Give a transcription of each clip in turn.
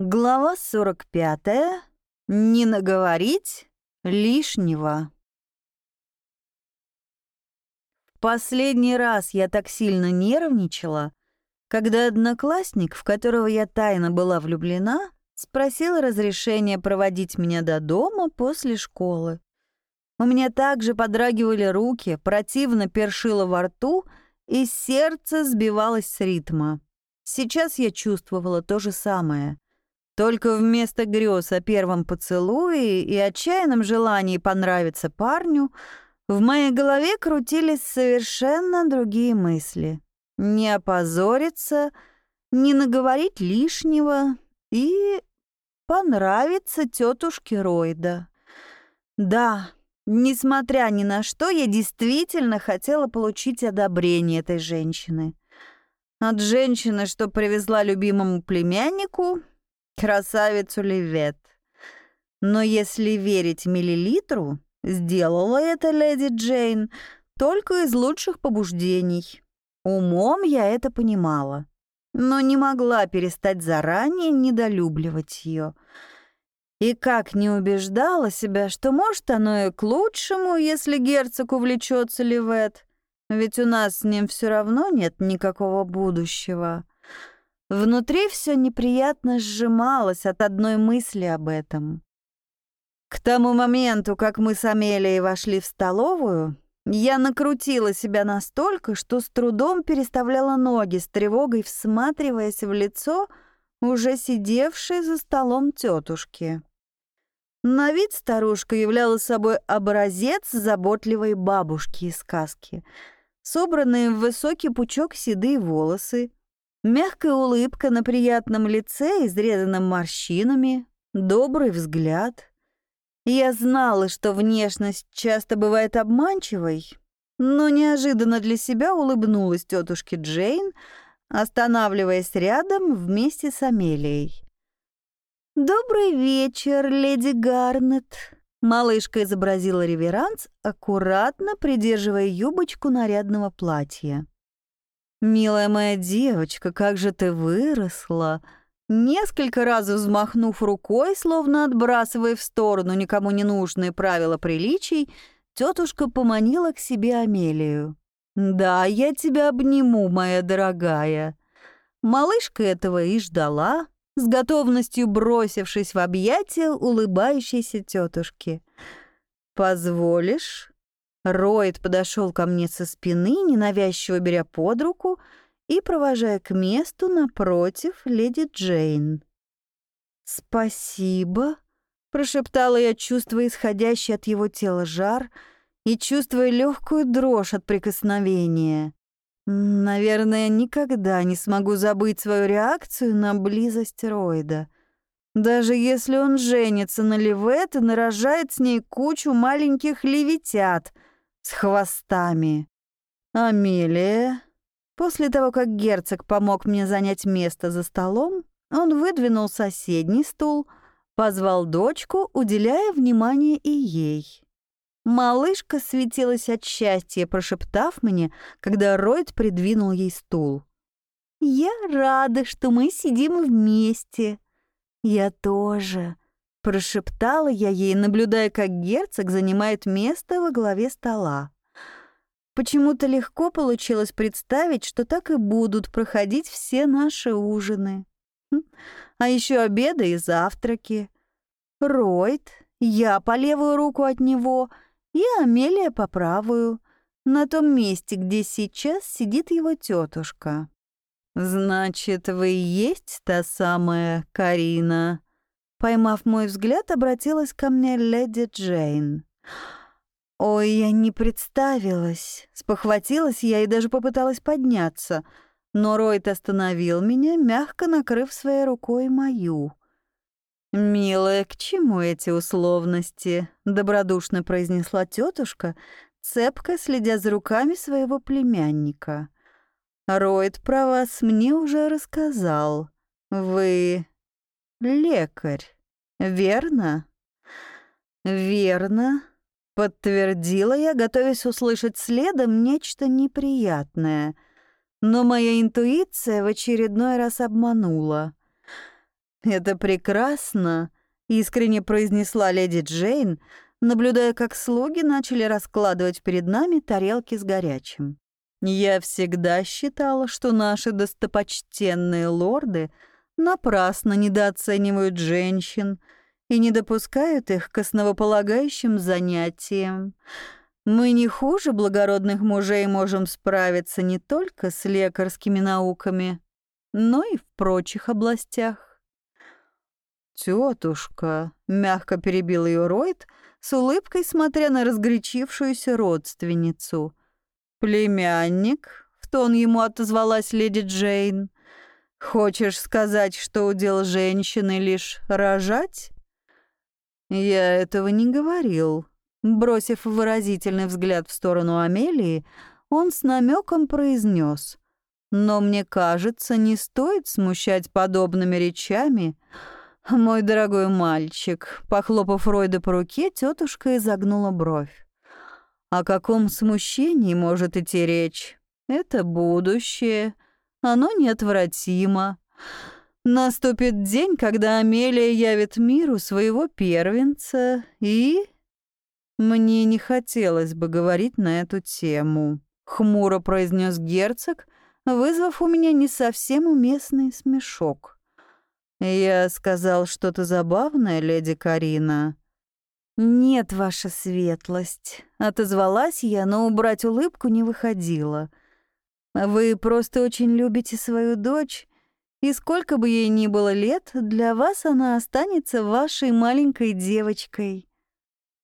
Глава 45. Не наговорить лишнего. Последний раз я так сильно нервничала, когда одноклассник, в которого я тайно была влюблена, спросил разрешения проводить меня до дома после школы. У меня также подрагивали руки, противно першило во рту, и сердце сбивалось с ритма. Сейчас я чувствовала то же самое — только вместо грез о первом поцелуе и отчаянном желании понравиться парню в моей голове крутились совершенно другие мысли. Не опозориться, не наговорить лишнего и понравиться тетушке Ройда. Да, несмотря ни на что, я действительно хотела получить одобрение этой женщины. От женщины, что привезла любимому племяннику, красавицу Левет. Но если верить миллилитру, сделала это леди Джейн только из лучших побуждений. Умом я это понимала, но не могла перестать заранее недолюбливать ее. И как не убеждала себя, что может оно и к лучшему, если герцог увлечется Левет, ведь у нас с ним все равно нет никакого будущего. Внутри все неприятно сжималось от одной мысли об этом. К тому моменту, как мы с Амелией вошли в столовую, я накрутила себя настолько, что с трудом переставляла ноги с тревогой, всматриваясь в лицо уже сидевшей за столом тетушки. На вид старушка являла собой образец заботливой бабушки из сказки. Собранные в высокий пучок седые волосы, Мягкая улыбка на приятном лице, изрезанном морщинами, добрый взгляд. Я знала, что внешность часто бывает обманчивой, но неожиданно для себя улыбнулась тетушке Джейн, останавливаясь рядом вместе с Амелией. «Добрый вечер, леди Гарнет!» Малышка изобразила реверанс, аккуратно придерживая юбочку нарядного платья. «Милая моя девочка, как же ты выросла!» Несколько раз взмахнув рукой, словно отбрасывая в сторону никому не нужные правила приличий, тетушка поманила к себе Амелию. «Да, я тебя обниму, моя дорогая». Малышка этого и ждала, с готовностью бросившись в объятия улыбающейся тетушки. «Позволишь?» Ройд подошел ко мне со спины, ненавязчиво беря под руку и провожая к месту напротив леди Джейн. «Спасибо», — прошептала я, чувствуя исходящий от его тела жар и чувствуя легкую дрожь от прикосновения. Наверное, никогда не смогу забыть свою реакцию на близость Ройда. Даже если он женится на Ливет и нарожает с ней кучу маленьких левитят — с хвостами. Амелия. После того, как герцог помог мне занять место за столом, он выдвинул соседний стул, позвал дочку, уделяя внимание и ей. Малышка светилась от счастья, прошептав мне, когда Ройд придвинул ей стул. «Я рада, что мы сидим вместе». «Я тоже», Прошептала я ей, наблюдая, как герцог занимает место во главе стола. Почему-то легко получилось представить, что так и будут проходить все наши ужины. Хм, а еще обеды и завтраки. Ройд, я по левую руку от него и Амелия по правую, на том месте, где сейчас сидит его тетушка. «Значит, вы есть та самая Карина?» Поймав мой взгляд, обратилась ко мне леди Джейн. «Ой, я не представилась!» Спохватилась я и даже попыталась подняться, но Ройд остановил меня, мягко накрыв своей рукой мою. «Милая, к чему эти условности?» — добродушно произнесла тетушка, цепко следя за руками своего племянника. «Ройд про вас мне уже рассказал. Вы лекарь, верно?» «Верно», — подтвердила я, готовясь услышать следом нечто неприятное. Но моя интуиция в очередной раз обманула. Это прекрасно, искренне произнесла леди Джейн, наблюдая, как слуги начали раскладывать перед нами тарелки с горячим. Я всегда считала, что наши достопочтенные лорды напрасно недооценивают женщин и не допускают их к основополагающим занятиям. Мы не хуже благородных мужей можем справиться не только с лекарскими науками, но и в прочих областях. «Тетушка», — мягко перебил ее Ройд, с улыбкой смотря на разгорячившуюся родственницу. «Племянник», — в тон ему отозвалась леди Джейн, — «хочешь сказать, что удел женщины лишь рожать?» «Я этого не говорил», Бросив выразительный взгляд в сторону Амелии, он с намеком произнес. «Но мне кажется, не стоит смущать подобными речами. Мой дорогой мальчик», похлопав Ройда по руке, тетушка изогнула бровь. «О каком смущении может идти речь? Это будущее. Оно неотвратимо. Наступит день, когда Амелия явит миру своего первенца и...» «Мне не хотелось бы говорить на эту тему», — хмуро произнес герцог, вызвав у меня не совсем уместный смешок. «Я сказал что-то забавное, леди Карина». «Нет, ваша светлость», — отозвалась я, но убрать улыбку не выходила. «Вы просто очень любите свою дочь, и сколько бы ей ни было лет, для вас она останется вашей маленькой девочкой».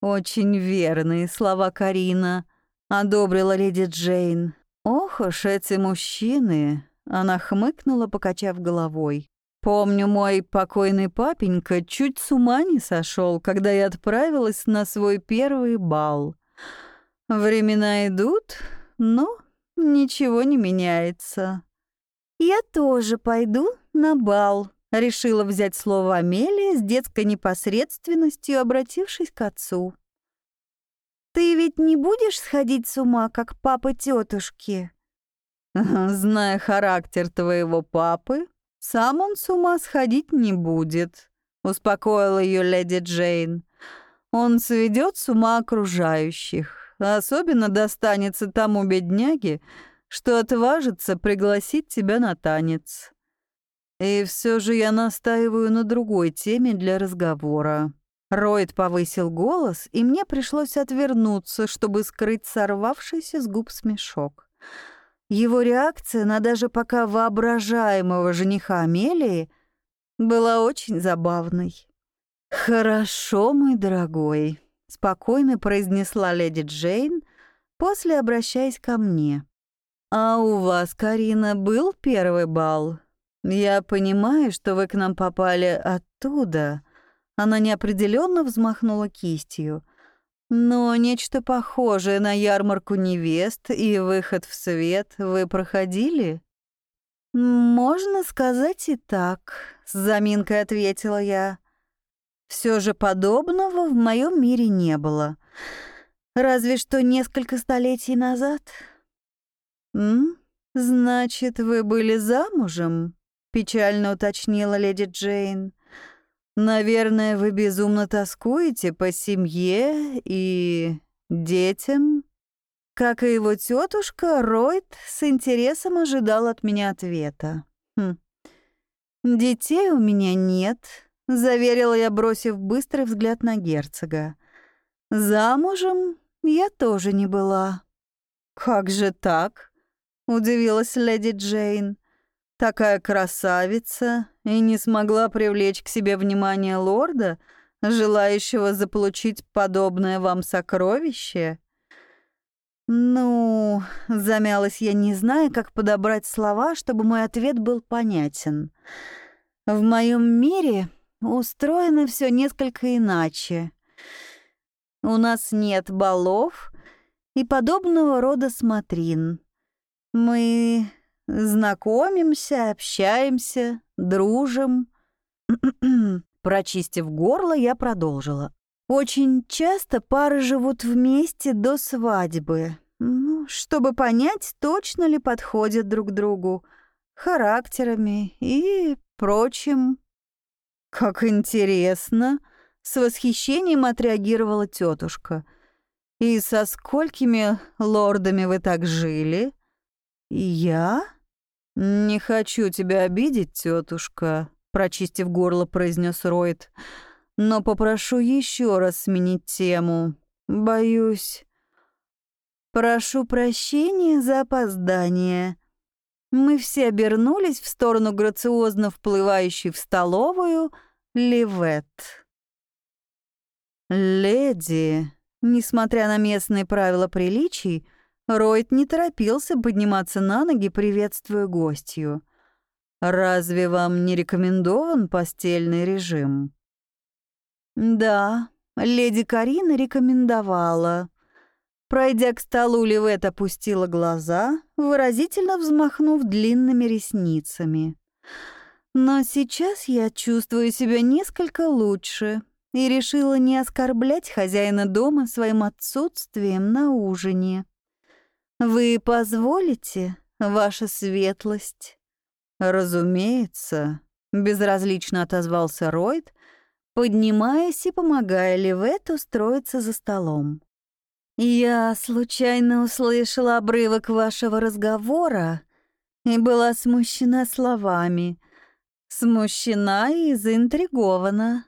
«Очень верные слова Карина», — одобрила леди Джейн. «Ох уж эти мужчины!» — она хмыкнула, покачав головой. «Помню, мой покойный папенька чуть с ума не сошел, когда я отправилась на свой первый бал. Времена идут, но ничего не меняется». «Я тоже пойду на бал», Решила взять слово Амелия с детской непосредственностью, обратившись к отцу. «Ты ведь не будешь сходить с ума, как папа тетушки?» «Зная характер твоего папы, сам он с ума сходить не будет», — успокоила ее леди Джейн. «Он сведет с ума окружающих, особенно достанется тому бедняге, что отважится пригласить тебя на танец. И все же я настаиваю на другой теме для разговора. Ройд повысил голос, и мне пришлось отвернуться, чтобы скрыть сорвавшийся с губ смешок. Его реакция на даже пока воображаемого жениха Амелии была очень забавной. «Хорошо, мой дорогой», — спокойно произнесла леди Джейн, после обращаясь ко мне. «А у вас, Карина, был первый бал?» «Я понимаю, что вы к нам попали оттуда». Она неопределенно взмахнула кистью. «Но нечто похожее на ярмарку невест и выход в свет вы проходили?» «Можно сказать и так», — с заминкой ответила я. Все же подобного в моем мире не было. Разве что несколько столетий назад. «М? Значит, вы были замужем?» печально уточнила леди Джейн. Наверное, вы безумно тоскуете по семье и детям. Как и его тетушка, Ройд с интересом ожидал от меня ответа. Хм. «Детей у меня нет», — заверила я, бросив быстрый взгляд на герцога. «Замужем я тоже не была». «Как же так?» — удивилась леди Джейн. Такая красавица и не смогла привлечь к себе внимание лорда, желающего заполучить подобное вам сокровище? Ну, замялась я, не зная, как подобрать слова, чтобы мой ответ был понятен. В моем мире устроено все несколько иначе. У нас нет балов и подобного рода смотрин. Мы Знакомимся, общаемся, дружим. Прочистив горло, я продолжила. Очень часто пары живут вместе до свадьбы, ну, чтобы понять, точно ли подходят друг другу характерами и прочим. «Как интересно!» — с восхищением отреагировала тетушка. «И со сколькими лордами вы так жили?» «Я?» «Не хочу тебя обидеть, тетушка», — прочистив горло, произнес Ройд. «Но попрошу еще раз сменить тему. Боюсь...» «Прошу прощения за опоздание». Мы все обернулись в сторону грациозно вплывающей в столовую Ливет. «Леди», несмотря на местные правила приличий, Ройд не торопился подниматься на ноги, приветствуя гостью. «Разве вам не рекомендован постельный режим?» «Да, леди Карина рекомендовала». Пройдя к столу, Ливет опустила глаза, выразительно взмахнув длинными ресницами. «Но сейчас я чувствую себя несколько лучше и решила не оскорблять хозяина дома своим отсутствием на ужине». «Вы позволите, ваша светлость?» «Разумеется», — безразлично отозвался Ройд, поднимаясь и помогая Ливет устроиться за столом. «Я случайно услышала обрывок вашего разговора и была смущена словами. Смущена и заинтригована».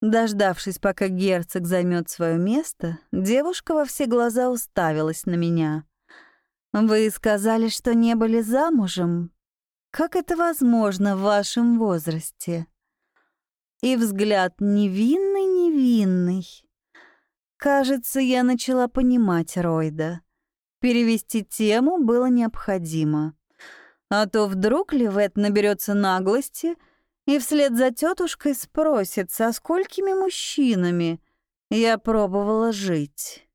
Дождавшись, пока герцог займет свое место, девушка во все глаза уставилась на меня. «Вы сказали, что не были замужем. Как это возможно в вашем возрасте?» И взгляд невинный-невинный. Кажется, я начала понимать Ройда. Перевести тему было необходимо. А то вдруг Ливет наберется наглости — и вслед за тетушкой спросит, со сколькими мужчинами я пробовала жить.